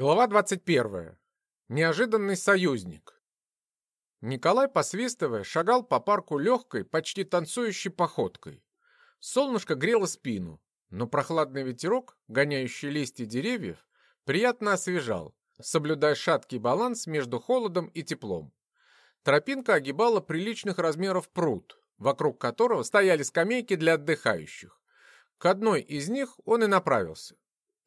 Глава 21. Неожиданный союзник. Николай, посвистывая, шагал по парку легкой, почти танцующей походкой. Солнышко грело спину, но прохладный ветерок, гоняющий листья деревьев, приятно освежал, соблюдая шаткий баланс между холодом и теплом. Тропинка огибала приличных размеров пруд, вокруг которого стояли скамейки для отдыхающих. К одной из них он и направился.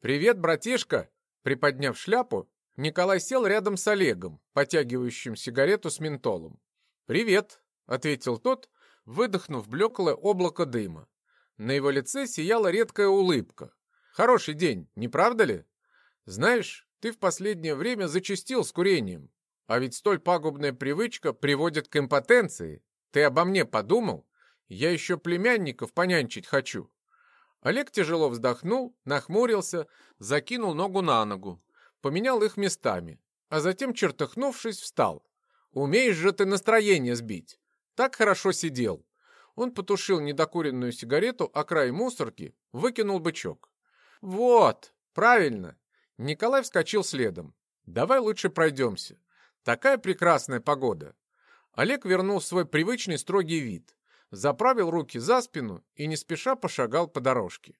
«Привет, братишка!» Приподняв шляпу, Николай сел рядом с Олегом, потягивающим сигарету с ментолом. «Привет», — ответил тот, выдохнув блеклое облако дыма. На его лице сияла редкая улыбка. «Хороший день, не правда ли? Знаешь, ты в последнее время зачастил с курением, а ведь столь пагубная привычка приводит к импотенции. Ты обо мне подумал? Я еще племянников понянчить хочу». Олег тяжело вздохнул, нахмурился, закинул ногу на ногу, поменял их местами, а затем, чертыхнувшись, встал. «Умеешь же ты настроение сбить!» Так хорошо сидел. Он потушил недокуренную сигарету о край мусорки, выкинул бычок. «Вот, правильно!» Николай вскочил следом. «Давай лучше пройдемся. Такая прекрасная погода!» Олег вернул свой привычный строгий вид заправил руки за спину и не спеша пошагал по дорожке.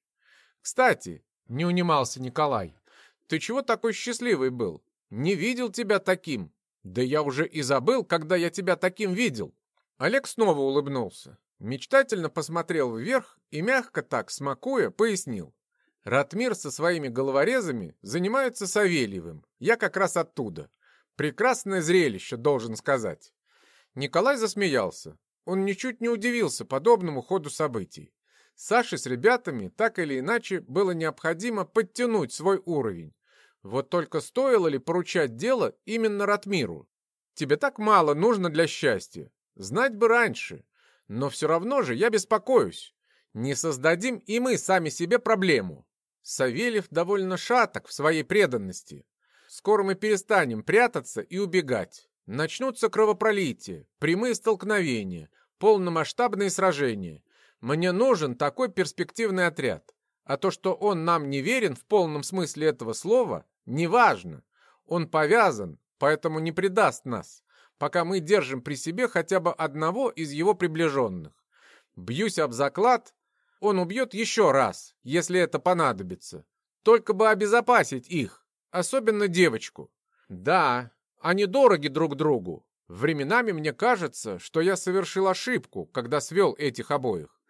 «Кстати», — не унимался Николай, — «ты чего такой счастливый был? Не видел тебя таким. Да я уже и забыл, когда я тебя таким видел». Олег снова улыбнулся, мечтательно посмотрел вверх и, мягко так, смакуя, пояснил. «Ратмир со своими головорезами занимается Савельевым. Я как раз оттуда. Прекрасное зрелище, должен сказать». Николай засмеялся. Он ничуть не удивился подобному ходу событий. Саше с ребятами так или иначе было необходимо подтянуть свой уровень. Вот только стоило ли поручать дело именно Ратмиру? Тебе так мало нужно для счастья. Знать бы раньше. Но все равно же я беспокоюсь. Не создадим и мы сами себе проблему. Савельев довольно шаток в своей преданности. Скоро мы перестанем прятаться и убегать. Начнутся кровопролития, прямые столкновения, полномасштабные сражения. Мне нужен такой перспективный отряд. А то, что он нам не верен в полном смысле этого слова, неважно. Он повязан, поэтому не предаст нас, пока мы держим при себе хотя бы одного из его приближенных. Бьюсь об заклад, он убьет еще раз, если это понадобится. Только бы обезопасить их, особенно девочку. Да, они дороги друг другу. Временами мне кажется, что я совершил ошибку, когда свел этих обоих.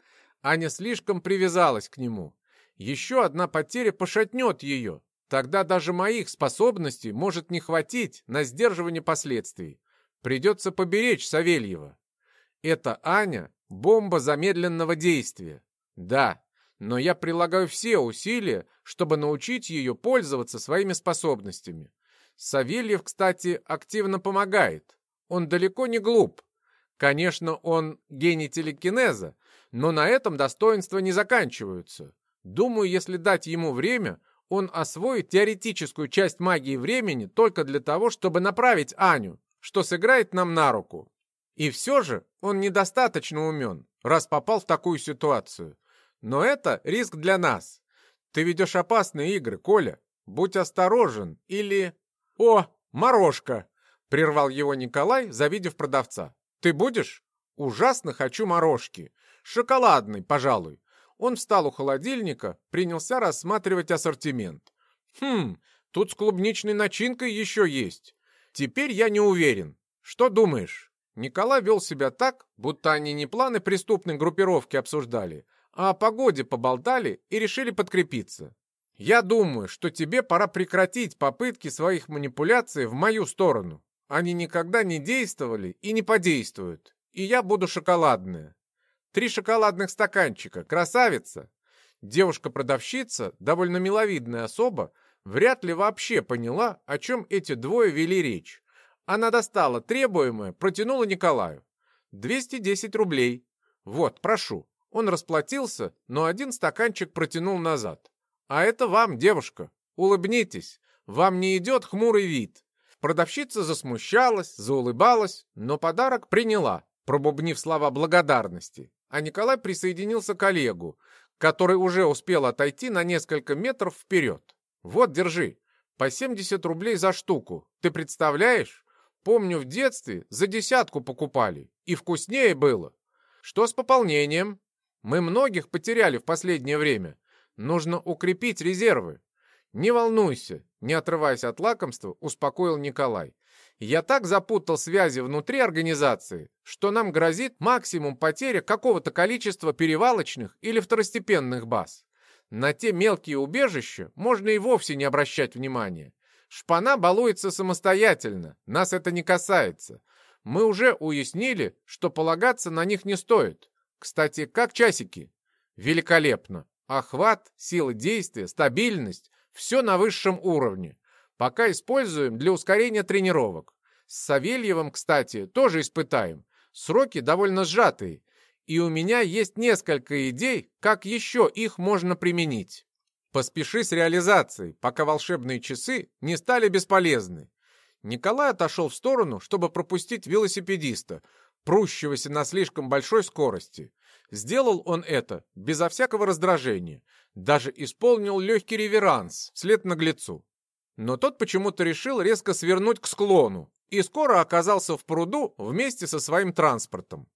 Аня слишком привязалась к нему. Еще одна потеря пошатнет ее. Тогда даже моих способностей может не хватить на сдерживание последствий. Придется поберечь Савельева. Это Аня — бомба замедленного действия. Да, но я прилагаю все усилия, чтобы научить ее пользоваться своими способностями. Савельев, кстати, активно помогает. Он далеко не глуп. Конечно, он гений телекинеза, но на этом достоинства не заканчиваются. Думаю, если дать ему время, он освоит теоретическую часть магии времени только для того, чтобы направить Аню, что сыграет нам на руку. И все же он недостаточно умен, раз попал в такую ситуацию. Но это риск для нас. Ты ведешь опасные игры, Коля. Будь осторожен или... «О, морожка!» — прервал его Николай, завидев продавца. «Ты будешь?» «Ужасно хочу морожки. Шоколадный, пожалуй». Он встал у холодильника, принялся рассматривать ассортимент. «Хм, тут с клубничной начинкой еще есть. Теперь я не уверен. Что думаешь?» Николай вел себя так, будто они не планы преступной группировки обсуждали, а о погоде поболтали и решили подкрепиться. Я думаю, что тебе пора прекратить попытки своих манипуляций в мою сторону. Они никогда не действовали и не подействуют. И я буду шоколадная. Три шоколадных стаканчика. Красавица!» Девушка-продавщица, довольно миловидная особа, вряд ли вообще поняла, о чем эти двое вели речь. Она достала требуемое, протянула Николаю. «210 рублей. Вот, прошу». Он расплатился, но один стаканчик протянул назад. А это вам, девушка. Улыбнитесь. Вам не идет хмурый вид. Продавщица засмущалась, заулыбалась, но подарок приняла, пробубнив слова благодарности. А Николай присоединился к Олегу, который уже успел отойти на несколько метров вперед. «Вот, держи». По 70 рублей за штуку. Ты представляешь? Помню, в детстве за десятку покупали. И вкуснее было. Что с пополнением? Мы многих потеряли в последнее время. Нужно укрепить резервы. Не волнуйся, не отрываясь от лакомства, успокоил Николай. Я так запутал связи внутри организации, что нам грозит максимум потеря какого-то количества перевалочных или второстепенных баз. На те мелкие убежища можно и вовсе не обращать внимания. Шпана балуется самостоятельно, нас это не касается. Мы уже уяснили, что полагаться на них не стоит. Кстати, как часики? Великолепно. Охват, сила действия, стабильность – все на высшем уровне. Пока используем для ускорения тренировок. С Савельевым, кстати, тоже испытаем. Сроки довольно сжатые, и у меня есть несколько идей, как еще их можно применить. Поспеши с реализацией, пока волшебные часы не стали бесполезны. Николай отошел в сторону, чтобы пропустить велосипедиста, прущегося на слишком большой скорости. Сделал он это безо всякого раздражения, даже исполнил легкий реверанс вслед наглецу. Но тот почему-то решил резко свернуть к склону и скоро оказался в пруду вместе со своим транспортом.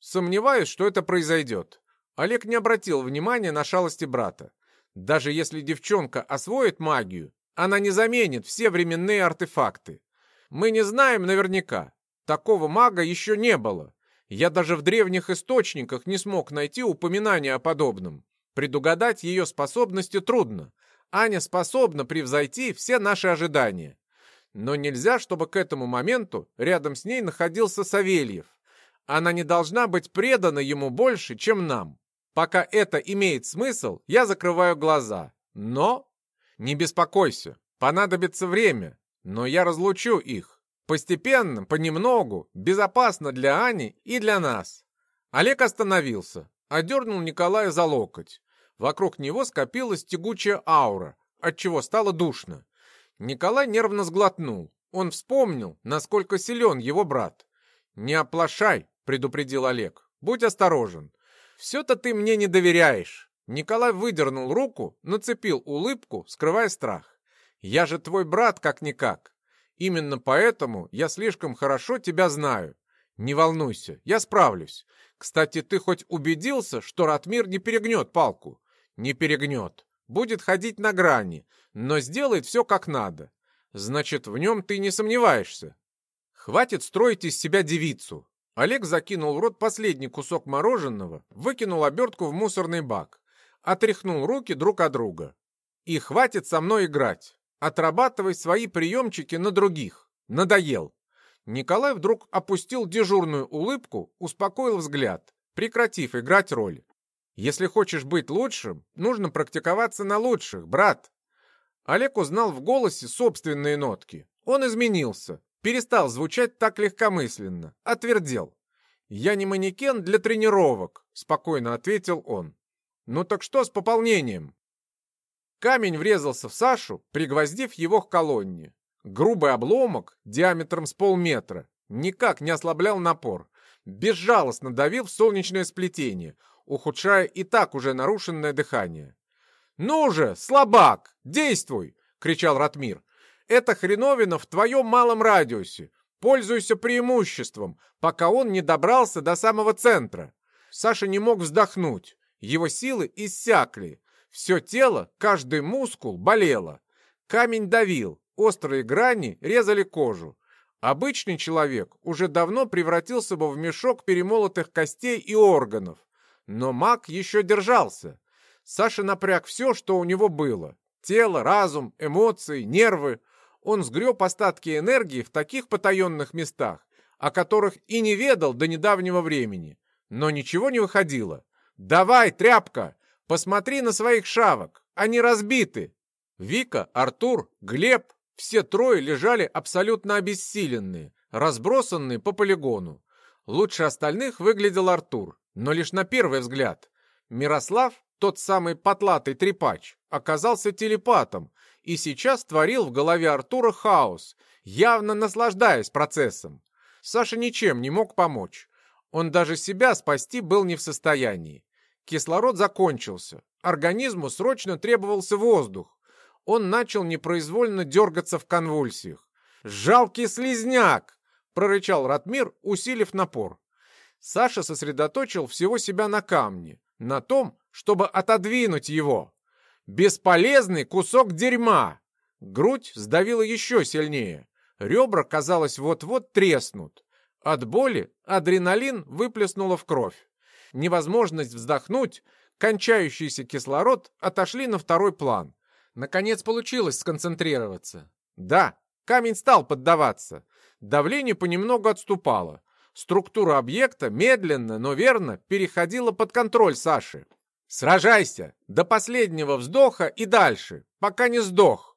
Сомневаюсь, что это произойдет. Олег не обратил внимания на шалости брата. Даже если девчонка освоит магию, она не заменит все временные артефакты. Мы не знаем наверняка. Такого мага еще не было. Я даже в древних источниках не смог найти упоминания о подобном. Предугадать ее способности трудно. Аня способна превзойти все наши ожидания. Но нельзя, чтобы к этому моменту рядом с ней находился Савельев. Она не должна быть предана ему больше, чем нам. Пока это имеет смысл, я закрываю глаза. Но... Не беспокойся, понадобится время, но я разлучу их. Постепенно, понемногу, безопасно для Ани и для нас. Олег остановился, одернул Николая за локоть. Вокруг него скопилась тягучая аура, отчего стало душно. Николай нервно сглотнул. Он вспомнил, насколько силен его брат. «Не оплошай», — предупредил Олег. «Будь осторожен. Все-то ты мне не доверяешь». Николай выдернул руку, нацепил улыбку, скрывая страх. «Я же твой брат как-никак. Именно поэтому я слишком хорошо тебя знаю. Не волнуйся, я справлюсь. Кстати, ты хоть убедился, что Ратмир не перегнет палку? Не перегнет. Будет ходить на грани, но сделает все как надо. Значит, в нем ты не сомневаешься. Хватит строить из себя девицу. Олег закинул в рот последний кусок мороженого, выкинул обертку в мусорный бак, отряхнул руки друг от друга. И хватит со мной играть. Отрабатывай свои приемчики на других. Надоел. Николай вдруг опустил дежурную улыбку, успокоил взгляд, прекратив играть роль. Если хочешь быть лучшим, нужно практиковаться на лучших, брат. Олег узнал в голосе собственные нотки. Он изменился, перестал звучать так легкомысленно, отвердел. «Я не манекен для тренировок», — спокойно ответил он. «Ну так что с пополнением?» Камень врезался в Сашу, пригвоздив его к колонне. Грубый обломок диаметром с полметра никак не ослаблял напор, безжалостно давил в солнечное сплетение, ухудшая и так уже нарушенное дыхание. «Ну же, слабак, действуй!» — кричал Ратмир. «Это хреновина в твоем малом радиусе. Пользуйся преимуществом, пока он не добрался до самого центра». Саша не мог вздохнуть. Его силы иссякли. Все тело, каждый мускул болело. Камень давил, острые грани резали кожу. Обычный человек уже давно превратился бы в мешок перемолотых костей и органов. Но маг еще держался. Саша напряг все, что у него было. Тело, разум, эмоции, нервы. Он сгреб остатки энергии в таких потаенных местах, о которых и не ведал до недавнего времени. Но ничего не выходило. «Давай, тряпка, посмотри на своих шавок, они разбиты!» Вика, Артур, Глеб, все трое лежали абсолютно обессиленные, разбросанные по полигону. Лучше остальных выглядел Артур, но лишь на первый взгляд. Мирослав, тот самый потлатый трепач, оказался телепатом и сейчас творил в голове Артура хаос, явно наслаждаясь процессом. Саша ничем не мог помочь. Он даже себя спасти был не в состоянии. Кислород закончился. Организму срочно требовался воздух. он начал непроизвольно дергаться в конвульсиях. «Жалкий слизняк!» — прорычал Ратмир, усилив напор. Саша сосредоточил всего себя на камне, на том, чтобы отодвинуть его. Бесполезный кусок дерьма! Грудь сдавила еще сильнее. Ребра, казалось, вот-вот треснут. От боли адреналин выплеснуло в кровь. Невозможность вздохнуть, кончающийся кислород отошли на второй план. Наконец получилось сконцентрироваться. Да, камень стал поддаваться. Давление понемногу отступало. Структура объекта медленно, но верно переходила под контроль Саши. «Сражайся! До последнего вздоха и дальше, пока не сдох!»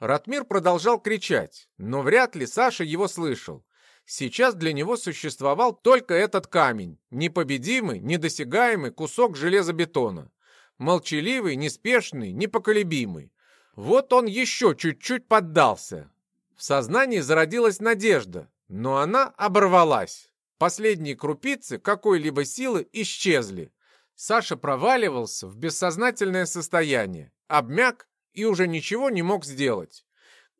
Ратмир продолжал кричать, но вряд ли Саша его слышал. Сейчас для него существовал только этот камень, непобедимый, недосягаемый кусок железобетона. Молчаливый, неспешный, непоколебимый. Вот он еще чуть-чуть поддался. В сознании зародилась надежда, но она оборвалась. Последние крупицы какой-либо силы исчезли. Саша проваливался в бессознательное состояние, обмяк и уже ничего не мог сделать.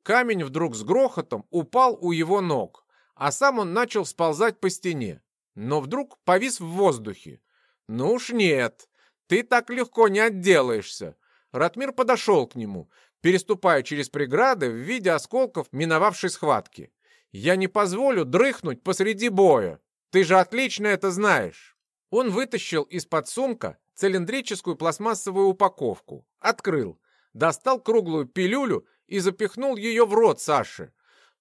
Камень вдруг с грохотом упал у его ног, а сам он начал сползать по стене. Но вдруг повис в воздухе. «Ну уж нет, ты так легко не отделаешься». Ратмир подошел к нему, переступая через преграды в виде осколков миновавшей схватки. «Я не позволю дрыхнуть посреди боя. Ты же отлично это знаешь!» Он вытащил из-под сумка цилиндрическую пластмассовую упаковку, открыл, достал круглую пилюлю и запихнул ее в рот Саши.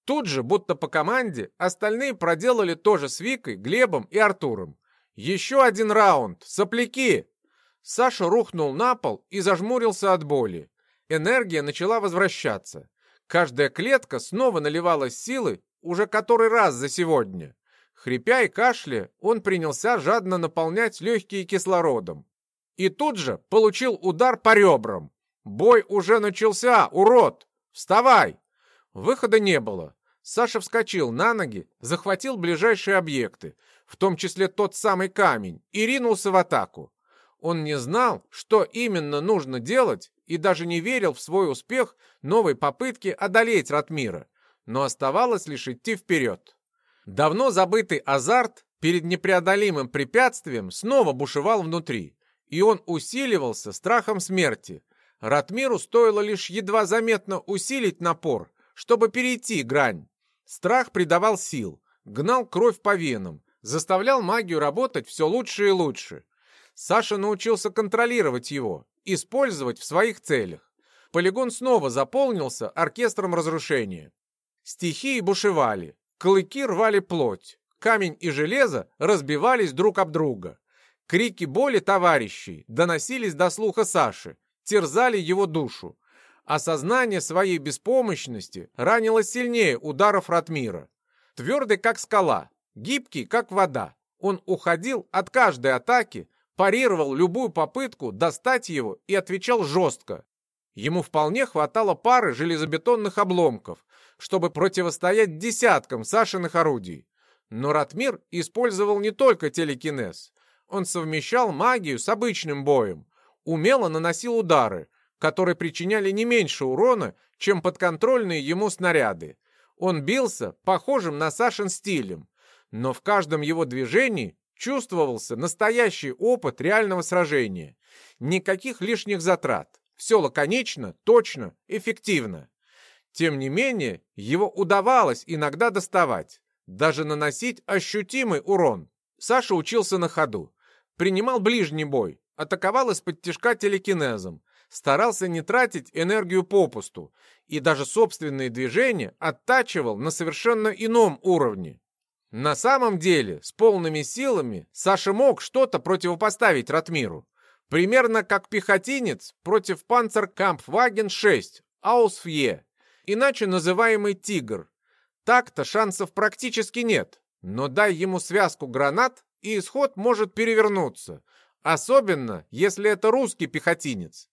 Тут же, будто по команде, остальные проделали то же с Викой, Глебом и Артуром. «Еще один раунд! Сопляки!» Саша рухнул на пол и зажмурился от боли. Энергия начала возвращаться. Каждая клетка снова наливалась силой уже который раз за сегодня. Хрипя и кашля, он принялся жадно наполнять легкие кислородом. И тут же получил удар по ребрам. «Бой уже начался, урод! Вставай!» Выхода не было. Саша вскочил на ноги, захватил ближайшие объекты, в том числе тот самый камень, и ринулся в атаку. Он не знал, что именно нужно делать, и даже не верил в свой успех новой попытки одолеть Ратмира, но оставалось лишь идти вперед. Давно забытый азарт перед непреодолимым препятствием снова бушевал внутри, и он усиливался страхом смерти. Ратмиру стоило лишь едва заметно усилить напор, чтобы перейти грань. Страх придавал сил, гнал кровь по венам, заставлял магию работать все лучше и лучше. Саша научился контролировать его, использовать в своих целях. Полигон снова заполнился оркестром разрушения. Стихии бушевали, Клыки рвали плоть, камень и железо разбивались друг об друга. Крики боли товарищей доносились до слуха Саши, терзали его душу. Осознание своей беспомощности ранило сильнее ударов Ратмира. Твердый, как скала, гибкий, как вода, он уходил от каждой атаки, парировал любую попытку достать его и отвечал жестко. Ему вполне хватало пары железобетонных обломков, чтобы противостоять десяткам Сашиных орудий. Но Ратмир использовал не только телекинез. Он совмещал магию с обычным боем, умело наносил удары, которые причиняли не меньше урона, чем подконтрольные ему снаряды. Он бился похожим на Сашин стилем, но в каждом его движении чувствовался настоящий опыт реального сражения. Никаких лишних затрат. Все лаконично, точно, эффективно. Тем не менее, его удавалось иногда доставать, даже наносить ощутимый урон. Саша учился на ходу, принимал ближний бой, атаковал из-под тяжка телекинезом, старался не тратить энергию попусту и даже собственные движения оттачивал на совершенно ином уровне. На самом деле, с полными силами Саша мог что-то противопоставить Ратмиру. Примерно как пехотинец против Панцеркампфваген-6 Аусфье иначе называемый «Тигр». Так-то шансов практически нет, но дай ему связку гранат, и исход может перевернуться, особенно если это русский пехотинец.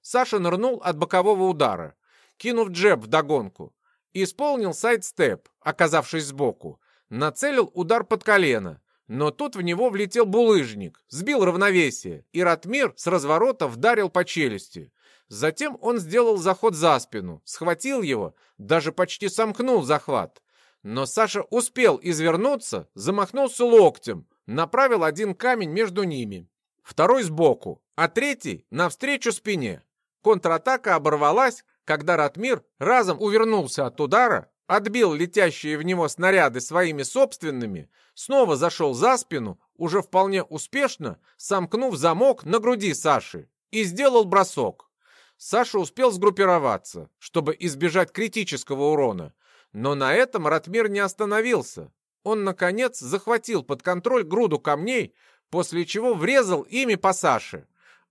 Саша нырнул от бокового удара, кинув джеб вдогонку. Исполнил сайд-степ, оказавшись сбоку. Нацелил удар под колено, но тут в него влетел булыжник, сбил равновесие, и Ратмир с разворота вдарил по челюсти. Затем он сделал заход за спину, схватил его, даже почти сомкнул захват. Но Саша успел извернуться, замахнулся локтем, направил один камень между ними, второй сбоку, а третий навстречу спине. Контратака оборвалась, когда Ратмир разом увернулся от удара, отбил летящие в него снаряды своими собственными, снова зашел за спину, уже вполне успешно сомкнув замок на груди Саши, и сделал бросок. Саша успел сгруппироваться, чтобы избежать критического урона, но на этом Ратмир не остановился. Он, наконец, захватил под контроль груду камней, после чего врезал ими по Саше.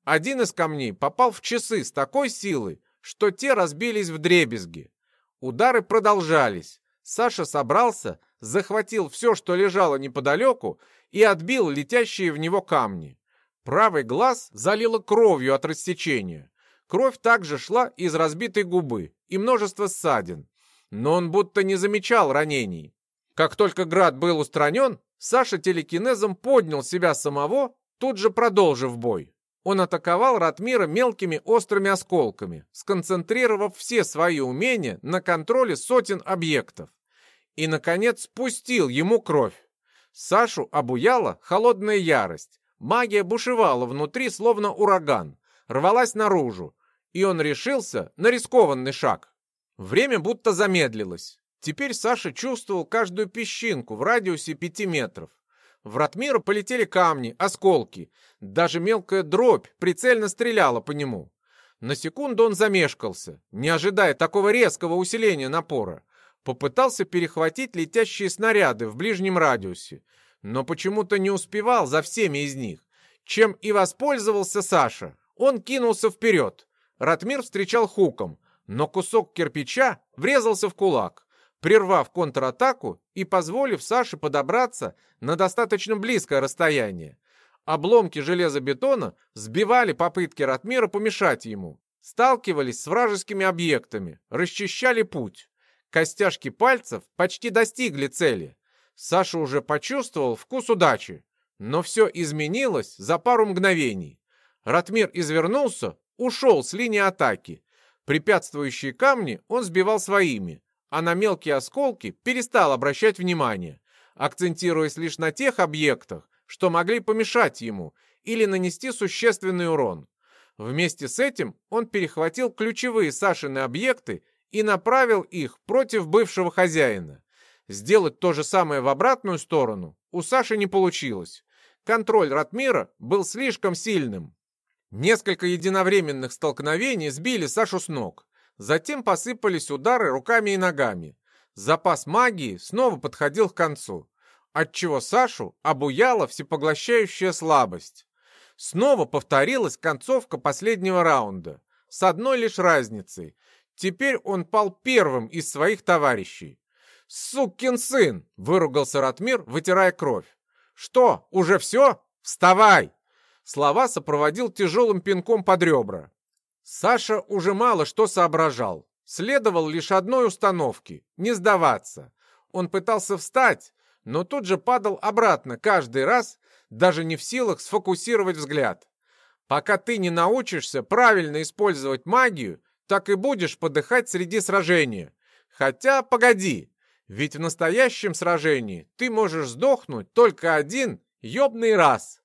Один из камней попал в часы с такой силой, что те разбились в дребезги. Удары продолжались. Саша собрался, захватил все, что лежало неподалеку, и отбил летящие в него камни. Правый глаз залило кровью от рассечения. Кровь также шла из разбитой губы и множество ссадин. Но он будто не замечал ранений. Как только град был устранен, Саша телекинезом поднял себя самого, тут же продолжив бой. Он атаковал Ратмира мелкими острыми осколками, сконцентрировав все свои умения на контроле сотен объектов. И, наконец, спустил ему кровь. Сашу обуяла холодная ярость. Магия бушевала внутри, словно ураган, рвалась наружу, и он решился на рискованный шаг. Время будто замедлилось. Теперь Саша чувствовал каждую песчинку в радиусе пяти метров. В Ратмира полетели камни, осколки. Даже мелкая дробь прицельно стреляла по нему. На секунду он замешкался, не ожидая такого резкого усиления напора. Попытался перехватить летящие снаряды в ближнем радиусе, но почему-то не успевал за всеми из них. Чем и воспользовался Саша. Он кинулся вперед. Ратмир встречал хуком, но кусок кирпича врезался в кулак, прервав контратаку и позволив Саше подобраться на достаточно близкое расстояние. Обломки железобетона сбивали попытки Ратмира помешать ему, сталкивались с вражескими объектами, расчищали путь. Костяшки пальцев почти достигли цели. Саша уже почувствовал вкус удачи, но все изменилось за пару мгновений. Ратмир извернулся, ушел с линии атаки, Препятствующие камни он сбивал своими, а на мелкие осколки перестал обращать внимание, акцентируясь лишь на тех объектах, что могли помешать ему или нанести существенный урон. Вместе с этим он перехватил ключевые Сашины объекты и направил их против бывшего хозяина. Сделать то же самое в обратную сторону у Саши не получилось. Контроль Ратмира был слишком сильным. Несколько единовременных столкновений сбили Сашу с ног. Затем посыпались удары руками и ногами. Запас магии снова подходил к концу, отчего Сашу обуяла всепоглощающая слабость. Снова повторилась концовка последнего раунда, с одной лишь разницей. Теперь он пал первым из своих товарищей. «Сукин сын!» — выругался Ратмир, вытирая кровь. «Что, уже все? Вставай!» Слова сопроводил тяжелым пинком под ребра. Саша уже мало что соображал. Следовал лишь одной установке — не сдаваться. Он пытался встать, но тут же падал обратно каждый раз, даже не в силах сфокусировать взгляд. Пока ты не научишься правильно использовать магию, так и будешь подыхать среди сражения. Хотя, погоди, ведь в настоящем сражении ты можешь сдохнуть только один ёбный раз.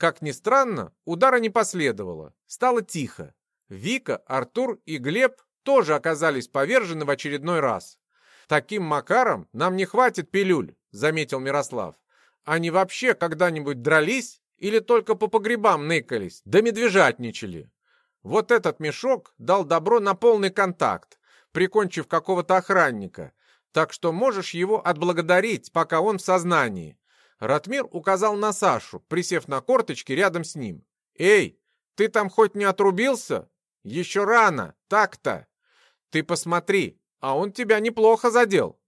Как ни странно, удара не последовало. Стало тихо. Вика, Артур и Глеб тоже оказались повержены в очередной раз. «Таким макаром нам не хватит пилюль», — заметил Мирослав. «Они вообще когда-нибудь дрались или только по погребам ныкались, да медвежатничали?» Вот этот мешок дал добро на полный контакт, прикончив какого-то охранника, так что можешь его отблагодарить, пока он в сознании. Ратмир указал на Сашу, присев на корточки рядом с ним. «Эй, ты там хоть не отрубился? Еще рано, так-то. Ты посмотри, а он тебя неплохо задел».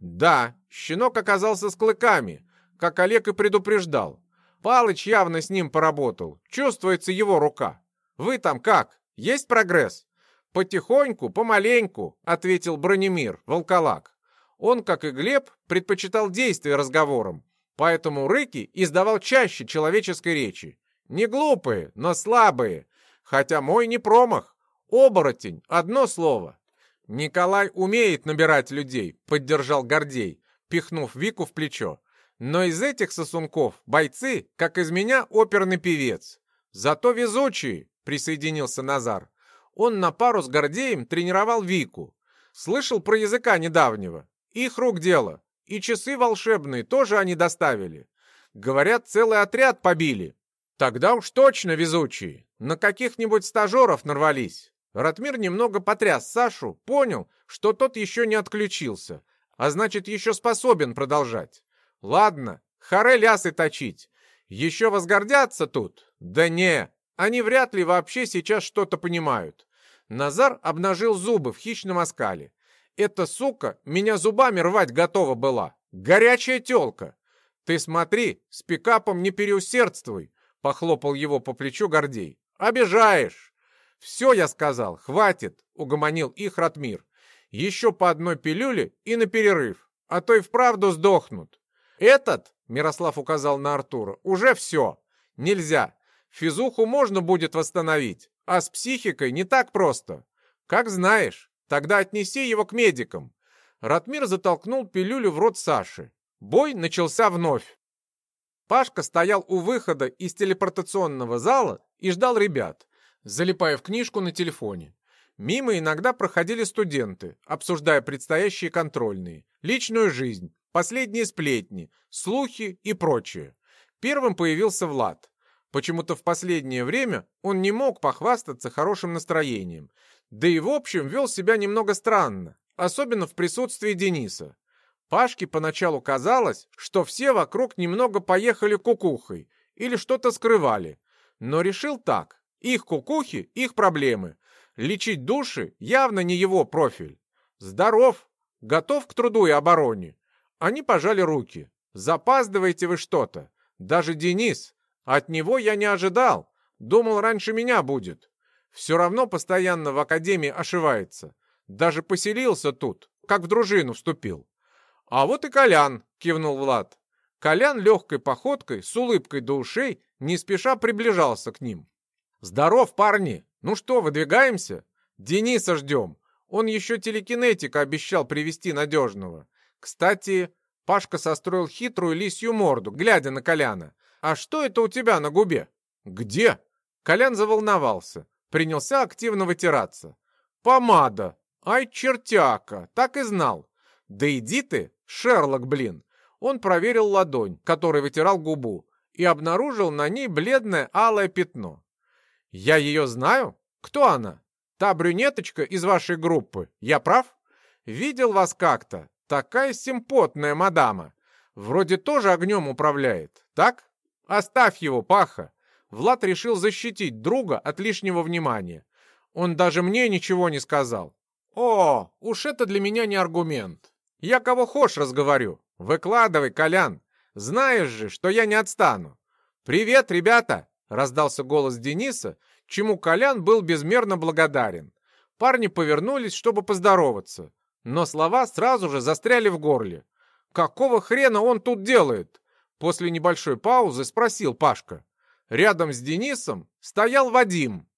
«Да, щенок оказался с клыками, как Олег и предупреждал. Палыч явно с ним поработал, чувствуется его рука. Вы там как? Есть прогресс?» «Потихоньку, помаленьку», — ответил Бронемир, волколак. Он, как и Глеб, предпочитал действия разговором, Поэтому Рыки издавал чаще человеческой речи. Не глупые, но слабые. Хотя мой не промах. Оборотень, одно слово. Николай умеет набирать людей, поддержал Гордей, пихнув Вику в плечо. Но из этих сосунков бойцы, как из меня, оперный певец. Зато везучие, присоединился Назар. Он на пару с Гордеем тренировал Вику. Слышал про языка недавнего. Их рук дело. И часы волшебные тоже они доставили. Говорят, целый отряд побили. Тогда уж точно везучие. На каких-нибудь стажеров нарвались. Ратмир немного потряс Сашу, понял, что тот еще не отключился, а значит, еще способен продолжать. Ладно, харе лясы точить. Еще возгордятся тут? Да не, они вряд ли вообще сейчас что-то понимают. Назар обнажил зубы в хищном оскале. Эта сука меня зубами рвать готова была. Горячая тёлка. Ты смотри, с пикапом не переусердствуй, похлопал его по плечу Гордей. Обижаешь. «Все, я сказал, хватит!» — угомонил их Ратмир. «Еще по одной пилюле и на перерыв, а то и вправду сдохнут». «Этот?» — Мирослав указал на Артура. «Уже все. Нельзя. Физуху можно будет восстановить, а с психикой не так просто. Как знаешь, тогда отнеси его к медикам». Ратмир затолкнул пилюлю в рот Саши. Бой начался вновь. Пашка стоял у выхода из телепортационного зала и ждал ребят залипая в книжку на телефоне. Мимо иногда проходили студенты, обсуждая предстоящие контрольные, личную жизнь, последние сплетни, слухи и прочее. Первым появился Влад. Почему-то в последнее время он не мог похвастаться хорошим настроением, да и в общем вел себя немного странно, особенно в присутствии Дениса. Пашке поначалу казалось, что все вокруг немного поехали кукухой или что-то скрывали, но решил так. Их кукухи, их проблемы. Лечить души явно не его профиль. Здоров, готов к труду и обороне. Они пожали руки. Запаздываете вы что-то. Даже Денис. От него я не ожидал. Думал, раньше меня будет. Все равно постоянно в академии ошивается. Даже поселился тут, как в дружину вступил. А вот и Колян, кивнул Влад. Колян легкой походкой, с улыбкой до ушей, не спеша приближался к ним. «Здоров, парни! Ну что, выдвигаемся? Дениса ждем. Он еще телекинетика обещал привести надежного. Кстати, Пашка состроил хитрую лисью морду, глядя на Коляна. «А что это у тебя на губе?» «Где?» Колян заволновался, принялся активно вытираться. «Помада! Ай, чертяка! Так и знал!» «Да иди ты, Шерлок, блин!» Он проверил ладонь, которой вытирал губу, и обнаружил на ней бледное алое пятно. «Я ее знаю? Кто она? Та брюнеточка из вашей группы. Я прав? Видел вас как-то. Такая симпотная мадама. Вроде тоже огнем управляет, так? Оставь его, Паха!» Влад решил защитить друга от лишнего внимания. Он даже мне ничего не сказал. «О, уж это для меня не аргумент. Я кого хошь разговорю. Выкладывай, Колян. Знаешь же, что я не отстану. Привет, ребята!» Раздался голос Дениса, чему Колян был безмерно благодарен. Парни повернулись, чтобы поздороваться, но слова сразу же застряли в горле. «Какого хрена он тут делает?» После небольшой паузы спросил Пашка. Рядом с Денисом стоял Вадим,